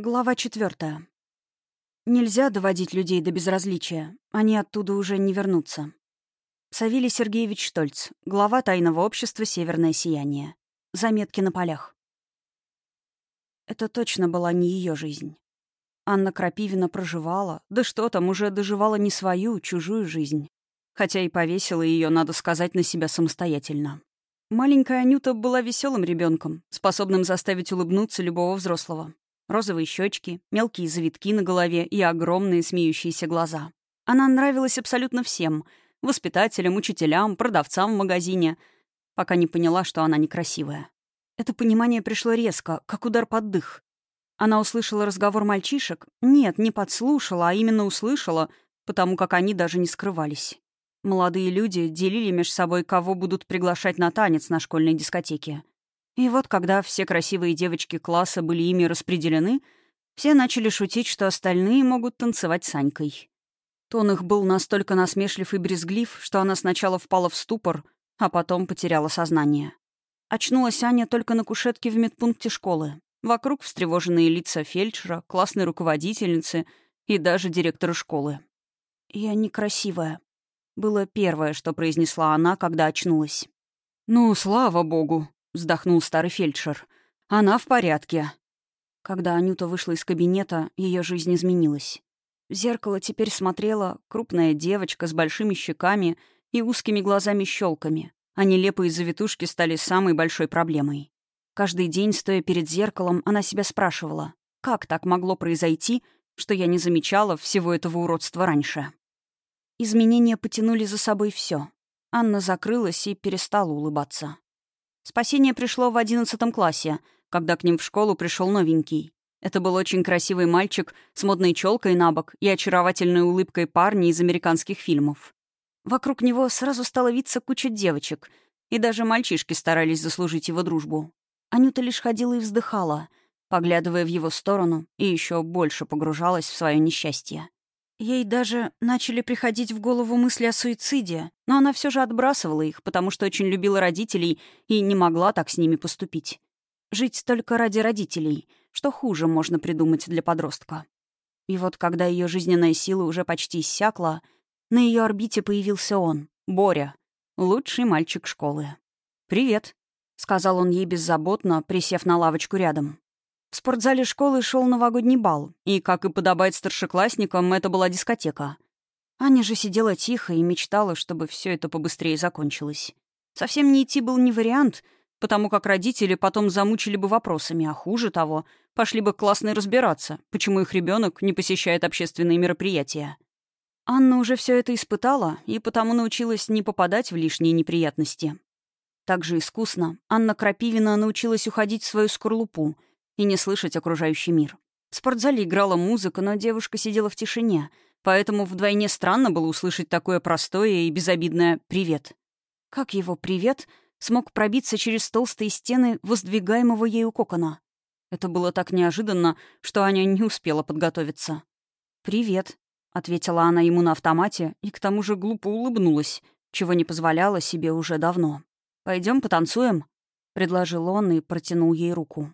Глава четвертая. Нельзя доводить людей до безразличия. Они оттуда уже не вернутся. Савелий Сергеевич Штольц, глава тайного общества «Северное сияние». Заметки на полях. Это точно была не ее жизнь. Анна Крапивина проживала, да что там, уже доживала не свою, чужую жизнь. Хотя и повесила ее, надо сказать, на себя самостоятельно. Маленькая Анюта была веселым ребенком, способным заставить улыбнуться любого взрослого. Розовые щечки, мелкие завитки на голове и огромные смеющиеся глаза. Она нравилась абсолютно всем — воспитателям, учителям, продавцам в магазине, пока не поняла, что она некрасивая. Это понимание пришло резко, как удар под дых. Она услышала разговор мальчишек. Нет, не подслушала, а именно услышала, потому как они даже не скрывались. Молодые люди делили между собой, кого будут приглашать на танец на школьной дискотеке. И вот когда все красивые девочки класса были ими распределены, все начали шутить, что остальные могут танцевать с Анькой. Тон их был настолько насмешлив и брезглив, что она сначала впала в ступор, а потом потеряла сознание. Очнулась Аня только на кушетке в медпункте школы. Вокруг встревоженные лица фельдшера, классной руководительницы и даже директора школы. «Я некрасивая», — было первое, что произнесла она, когда очнулась. «Ну, слава богу», вздохнул старый фельдшер. «Она в порядке». Когда Анюта вышла из кабинета, ее жизнь изменилась. В зеркало теперь смотрела крупная девочка с большими щеками и узкими глазами-щелками, а нелепые завитушки стали самой большой проблемой. Каждый день, стоя перед зеркалом, она себя спрашивала, как так могло произойти, что я не замечала всего этого уродства раньше. Изменения потянули за собой все. Анна закрылась и перестала улыбаться. Спасение пришло в одиннадцатом классе, когда к ним в школу пришел новенький. Это был очень красивый мальчик с модной челкой на бок и очаровательной улыбкой парня из американских фильмов. Вокруг него сразу стало виться куча девочек, и даже мальчишки старались заслужить его дружбу. Анюта лишь ходила и вздыхала, поглядывая в его сторону, и еще больше погружалась в свое несчастье. Ей даже начали приходить в голову мысли о суициде, но она все же отбрасывала их, потому что очень любила родителей и не могла так с ними поступить. Жить только ради родителей, что хуже можно придумать для подростка. И вот когда ее жизненная сила уже почти иссякла, на ее орбите появился он, Боря, лучший мальчик школы. «Привет», — сказал он ей беззаботно, присев на лавочку рядом. В спортзале школы шел новогодний бал, и, как и подобает старшеклассникам, это была дискотека. Аня же сидела тихо и мечтала, чтобы все это побыстрее закончилось. Совсем не идти был не вариант, потому как родители потом замучили бы вопросами, а хуже того, пошли бы классно разбираться, почему их ребенок не посещает общественные мероприятия. Анна уже все это испытала и потому научилась не попадать в лишние неприятности. Также искусно Анна Крапивина научилась уходить в свою скорлупу — и не слышать окружающий мир. В спортзале играла музыка, но девушка сидела в тишине, поэтому вдвойне странно было услышать такое простое и безобидное «привет». Как его «привет» смог пробиться через толстые стены воздвигаемого ею кокона? Это было так неожиданно, что Аня не успела подготовиться. «Привет», — ответила она ему на автомате и к тому же глупо улыбнулась, чего не позволяла себе уже давно. Пойдем потанцуем?» — предложил он и протянул ей руку.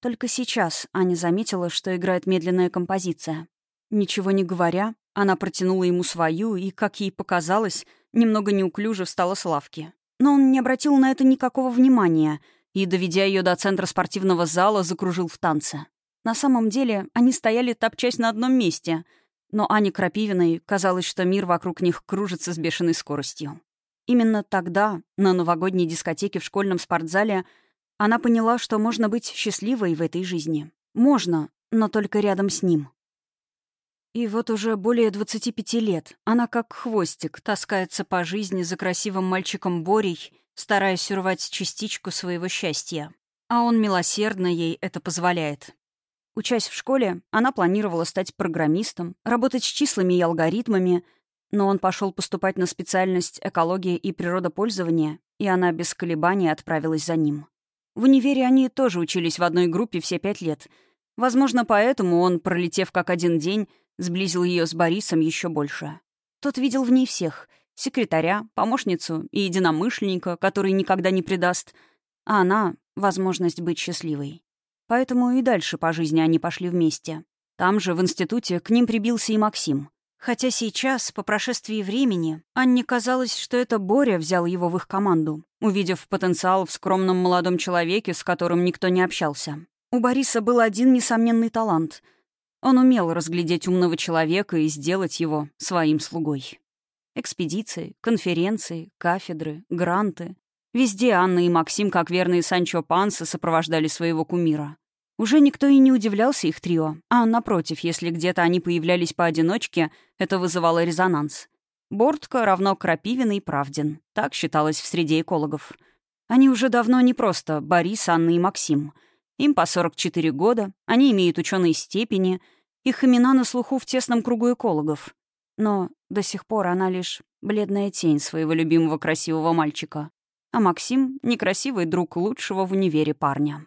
Только сейчас Аня заметила, что играет медленная композиция. Ничего не говоря, она протянула ему свою и, как ей показалось, немного неуклюже встала с лавки. Но он не обратил на это никакого внимания и, доведя ее до центра спортивного зала, закружил в танце. На самом деле они стояли топчась на одном месте, но Ане Крапивиной казалось, что мир вокруг них кружится с бешеной скоростью. Именно тогда, на новогодней дискотеке в школьном спортзале, она поняла, что можно быть счастливой в этой жизни. Можно, но только рядом с ним. И вот уже более 25 лет она как хвостик таскается по жизни за красивым мальчиком Борей, стараясь урвать частичку своего счастья. А он милосердно ей это позволяет. Учась в школе, она планировала стать программистом, работать с числами и алгоритмами, но он пошел поступать на специальность экология и природопользование, и она без колебаний отправилась за ним. В универе они тоже учились в одной группе все пять лет. Возможно, поэтому он, пролетев как один день, сблизил ее с Борисом еще больше. Тот видел в ней всех — секретаря, помощницу и единомышленника, который никогда не предаст, а она — возможность быть счастливой. Поэтому и дальше по жизни они пошли вместе. Там же, в институте, к ним прибился и Максим. Хотя сейчас, по прошествии времени, Анне казалось, что это Боря взял его в их команду, увидев потенциал в скромном молодом человеке, с которым никто не общался. У Бориса был один несомненный талант. Он умел разглядеть умного человека и сделать его своим слугой. Экспедиции, конференции, кафедры, гранты. Везде Анна и Максим, как верные Санчо Панса, сопровождали своего кумира. Уже никто и не удивлялся их трио, а напротив, если где-то они появлялись поодиночке, это вызывало резонанс. Бортко равно Крапивин и Правдин. Так считалось в среде экологов. Они уже давно не просто Борис, Анна и Максим. Им по 44 года, они имеют ученые степени, их имена на слуху в тесном кругу экологов. Но до сих пор она лишь бледная тень своего любимого красивого мальчика. А Максим — некрасивый друг лучшего в универе парня.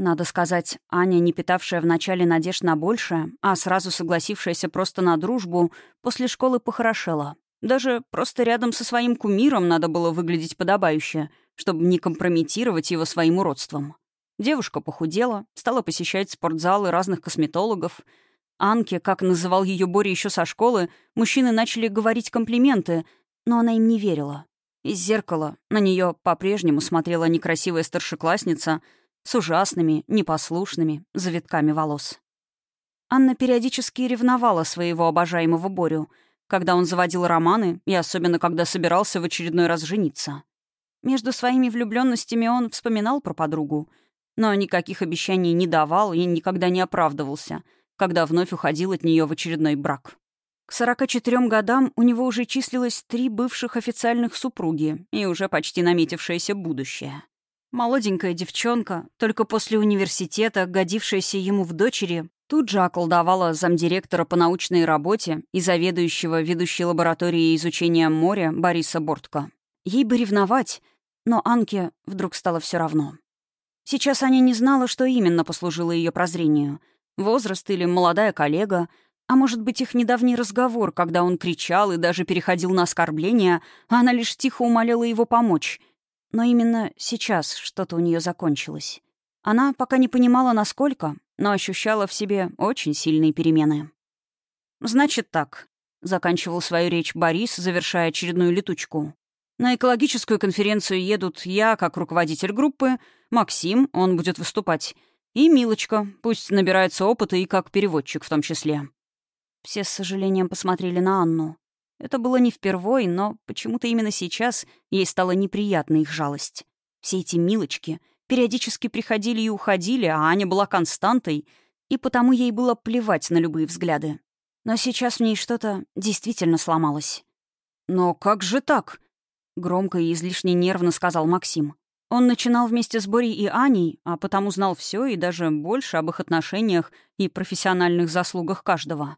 Надо сказать, Аня, не питавшая вначале надежд на большее, а сразу согласившаяся просто на дружбу, после школы похорошела. Даже просто рядом со своим кумиром надо было выглядеть подобающе, чтобы не компрометировать его своим уродством. Девушка похудела, стала посещать спортзалы разных косметологов. Анке, как называл ее Боря еще со школы, мужчины начали говорить комплименты, но она им не верила. Из зеркала на нее по-прежнему смотрела некрасивая старшеклассница — с ужасными, непослушными завитками волос. Анна периодически ревновала своего обожаемого Борю, когда он заводил романы и особенно когда собирался в очередной раз жениться. Между своими влюбленностями он вспоминал про подругу, но никаких обещаний не давал и никогда не оправдывался, когда вновь уходил от нее в очередной брак. К 44 годам у него уже числилось три бывших официальных супруги и уже почти наметившееся будущее. Молоденькая девчонка, только после университета, годившаяся ему в дочери, тут же околдовала замдиректора по научной работе и заведующего ведущей лабораторией изучения моря Бориса Бортко. Ей бы ревновать, но Анке вдруг стало все равно. Сейчас Аня не знала, что именно послужило ее прозрению. Возраст или молодая коллега, а может быть, их недавний разговор, когда он кричал и даже переходил на оскорбления, а она лишь тихо умоляла его помочь — но именно сейчас что-то у нее закончилось. Она пока не понимала, насколько, но ощущала в себе очень сильные перемены. «Значит так», — заканчивал свою речь Борис, завершая очередную летучку. «На экологическую конференцию едут я, как руководитель группы, Максим, он будет выступать, и Милочка, пусть набирается опыта и как переводчик в том числе». Все с сожалением посмотрели на Анну. Это было не впервой, но почему-то именно сейчас ей стала неприятна их жалость. Все эти милочки периодически приходили и уходили, а Аня была константой, и потому ей было плевать на любые взгляды. Но сейчас в ней что-то действительно сломалось. «Но как же так?» — громко и излишне нервно сказал Максим. Он начинал вместе с Борей и Аней, а потому знал все и даже больше об их отношениях и профессиональных заслугах каждого.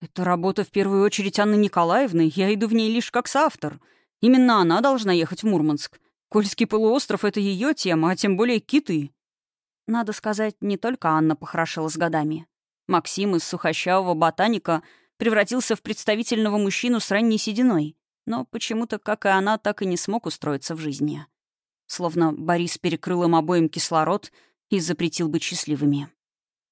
«Это работа в первую очередь Анны Николаевны, я иду в ней лишь как соавтор. Именно она должна ехать в Мурманск. Кольский полуостров — это ее тема, а тем более киты». Надо сказать, не только Анна похорошела с годами. Максим из сухощавого ботаника превратился в представительного мужчину с ранней сединой, но почему-то, как и она, так и не смог устроиться в жизни. Словно Борис перекрыл им обоим кислород и запретил быть счастливыми.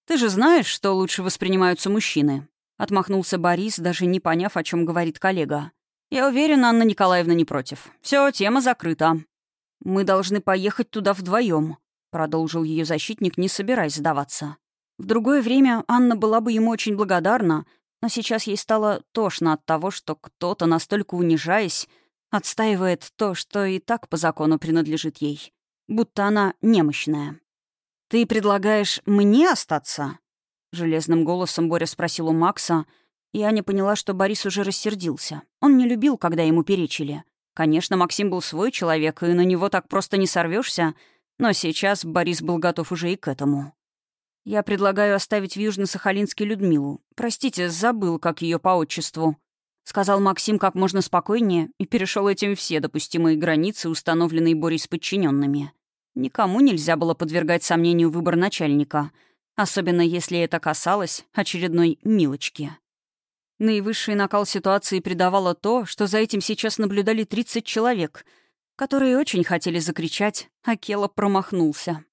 «Ты же знаешь, что лучше воспринимаются мужчины?» Отмахнулся Борис, даже не поняв, о чем говорит коллега. «Я уверен, Анна Николаевна не против. Все, тема закрыта». «Мы должны поехать туда вдвоем», — продолжил ее защитник, не собираясь сдаваться. В другое время Анна была бы ему очень благодарна, но сейчас ей стало тошно от того, что кто-то, настолько унижаясь, отстаивает то, что и так по закону принадлежит ей. Будто она немощная. «Ты предлагаешь мне остаться?» Железным голосом Боря спросил у Макса, и Аня поняла, что Борис уже рассердился. Он не любил, когда ему перечили. Конечно, Максим был свой человек, и на него так просто не сорвешься, но сейчас Борис был готов уже и к этому. «Я предлагаю оставить в Южно-Сахалинске Людмилу. Простите, забыл, как ее по отчеству», — сказал Максим как можно спокойнее и перешел этим все допустимые границы, установленные Борей с подчиненными. Никому нельзя было подвергать сомнению выбор начальника — Особенно если это касалось очередной милочки. Наивысший накал ситуации придавало то, что за этим сейчас наблюдали 30 человек, которые очень хотели закричать, а Кела промахнулся.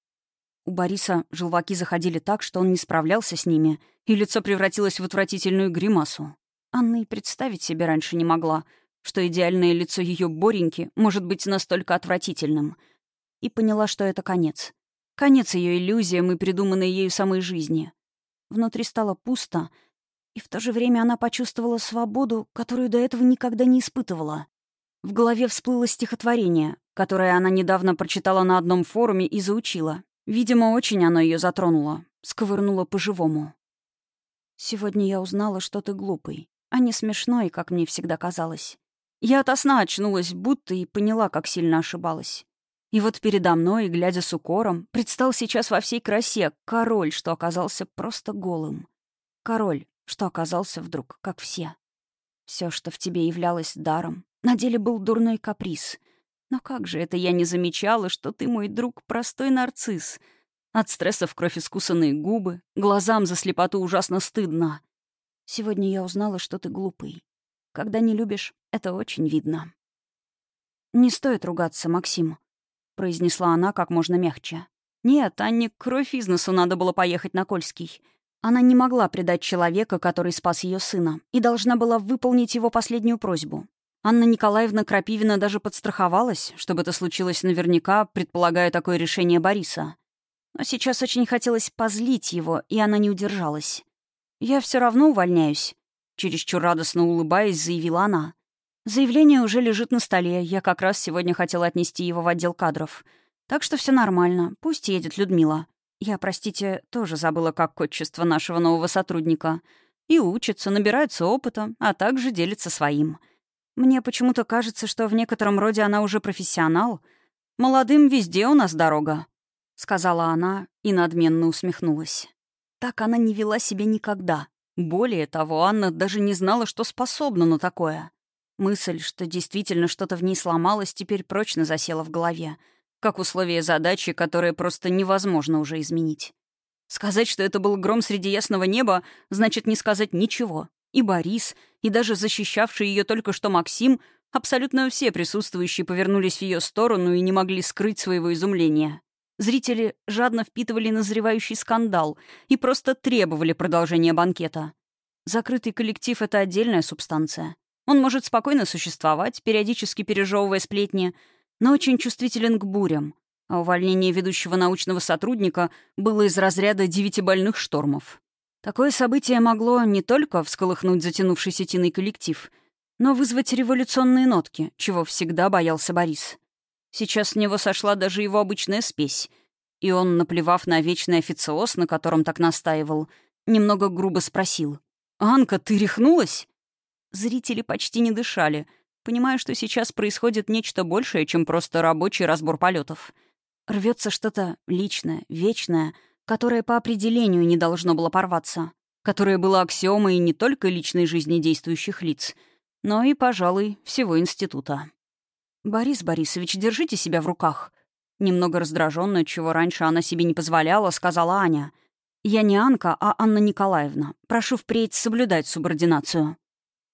У Бориса желваки заходили так, что он не справлялся с ними, и лицо превратилось в отвратительную гримасу. Анна и представить себе раньше не могла, что идеальное лицо ее Бореньки может быть настолько отвратительным. И поняла, что это конец. Конец ее иллюзиям и придуманной ею самой жизни. Внутри стало пусто, и в то же время она почувствовала свободу, которую до этого никогда не испытывала. В голове всплыло стихотворение, которое она недавно прочитала на одном форуме и заучила. Видимо, очень оно ее затронуло, сковырнуло по-живому. «Сегодня я узнала, что ты глупый, а не смешной, как мне всегда казалось. Я ото сна очнулась, будто и поняла, как сильно ошибалась. И вот передо мной, глядя с укором, предстал сейчас во всей красе король, что оказался просто голым. Король, что оказался вдруг, как все. Все, что в тебе являлось даром, на деле был дурной каприз. Но как же это я не замечала, что ты, мой друг, простой нарцисс? От стресса в кровь искусанные губы, глазам за слепоту ужасно стыдно. Сегодня я узнала, что ты глупый. Когда не любишь, это очень видно. «Не стоит ругаться, Максим», — произнесла она как можно мягче. «Нет, Анне кровь из носу надо было поехать на Кольский. Она не могла предать человека, который спас ее сына, и должна была выполнить его последнюю просьбу. Анна Николаевна Крапивина даже подстраховалась, чтобы это случилось наверняка, предполагая такое решение Бориса. Но сейчас очень хотелось позлить его, и она не удержалась. «Я все равно увольняюсь», — чересчур радостно улыбаясь, заявила она. «Заявление уже лежит на столе, я как раз сегодня хотела отнести его в отдел кадров. Так что все нормально, пусть едет Людмила. Я, простите, тоже забыла, как отчество нашего нового сотрудника. И учится, набирается опыта, а также делится своим». Мне почему-то кажется, что в некотором роде она уже профессионал. Молодым везде у нас дорога», — сказала она и надменно усмехнулась. Так она не вела себя никогда. Более того, Анна даже не знала, что способна на такое. Мысль, что действительно что-то в ней сломалось, теперь прочно засела в голове, как условие задачи, которое просто невозможно уже изменить. Сказать, что это был гром среди ясного неба, значит не сказать ничего. И Борис, и даже защищавший ее только что Максим, абсолютно все присутствующие повернулись в ее сторону и не могли скрыть своего изумления. Зрители жадно впитывали назревающий скандал и просто требовали продолжения банкета. Закрытый коллектив — это отдельная субстанция. Он может спокойно существовать, периодически пережевывая сплетни, но очень чувствителен к бурям. А увольнение ведущего научного сотрудника было из разряда девятибальных штормов. Такое событие могло не только всколыхнуть затянувшийся тиной коллектив, но вызвать революционные нотки, чего всегда боялся Борис. Сейчас с него сошла даже его обычная спесь, и он, наплевав на вечный официоз, на котором так настаивал, немного грубо спросил. «Анка, ты рехнулась?» Зрители почти не дышали, понимая, что сейчас происходит нечто большее, чем просто рабочий разбор полетов. Рвется что-то личное, вечное — которое по определению не должно было порваться, которое было аксиомой не только личной жизни действующих лиц, но и, пожалуй, всего института. «Борис Борисович, держите себя в руках», Немного раздраженно, чего раньше она себе не позволяла, сказала Аня. «Я не Анка, а Анна Николаевна. Прошу впредь соблюдать субординацию».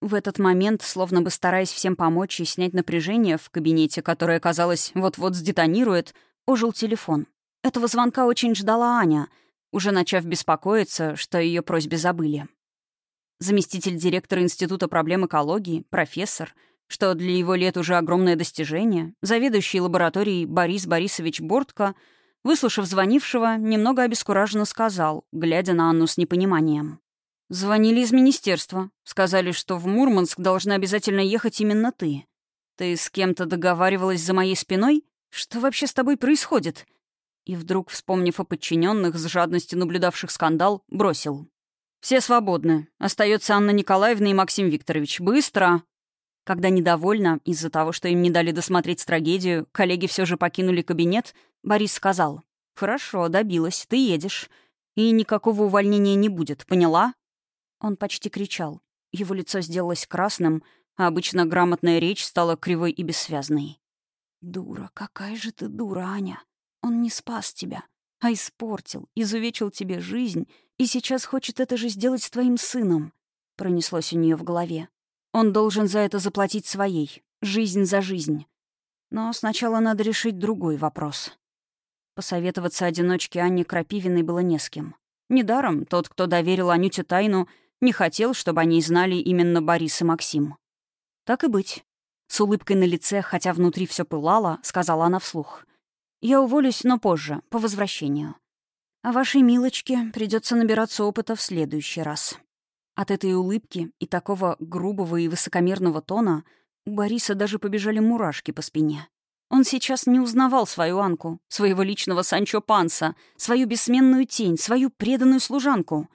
В этот момент, словно бы стараясь всем помочь и снять напряжение в кабинете, которое, казалось, вот-вот сдетонирует, ожил телефон. Этого звонка очень ждала Аня, уже начав беспокоиться, что ее просьбе забыли. Заместитель директора Института проблем экологии, профессор, что для его лет уже огромное достижение, заведующий лабораторией Борис Борисович Бортко, выслушав звонившего, немного обескураженно сказал, глядя на Анну с непониманием. «Звонили из министерства. Сказали, что в Мурманск должна обязательно ехать именно ты. Ты с кем-то договаривалась за моей спиной? Что вообще с тобой происходит? И вдруг, вспомнив о подчиненных, с жадностью наблюдавших скандал, бросил. «Все свободны. Остается Анна Николаевна и Максим Викторович. Быстро!» Когда недовольна из-за того, что им не дали досмотреть трагедию, коллеги все же покинули кабинет, Борис сказал. «Хорошо, добилась, ты едешь. И никакого увольнения не будет, поняла?» Он почти кричал. Его лицо сделалось красным, а обычно грамотная речь стала кривой и бессвязной. «Дура, какая же ты дура, Аня!» Он не спас тебя, а испортил, изувечил тебе жизнь и сейчас хочет это же сделать с твоим сыном», — пронеслось у нее в голове. «Он должен за это заплатить своей, жизнь за жизнь. Но сначала надо решить другой вопрос». Посоветоваться одиночке Анне Крапивиной было не с кем. Недаром тот, кто доверил Анюте тайну, не хотел, чтобы они знали именно Борис и Максим. Так и быть. С улыбкой на лице, хотя внутри все пылало, сказала она вслух. «Я уволюсь, но позже, по возвращению. А вашей милочке придется набираться опыта в следующий раз». От этой улыбки и такого грубого и высокомерного тона у Бориса даже побежали мурашки по спине. Он сейчас не узнавал свою Анку, своего личного Санчо Панса, свою бессменную тень, свою преданную служанку.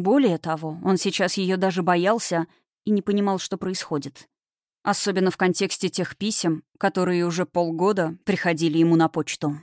Более того, он сейчас ее даже боялся и не понимал, что происходит. Особенно в контексте тех писем, которые уже полгода приходили ему на почту.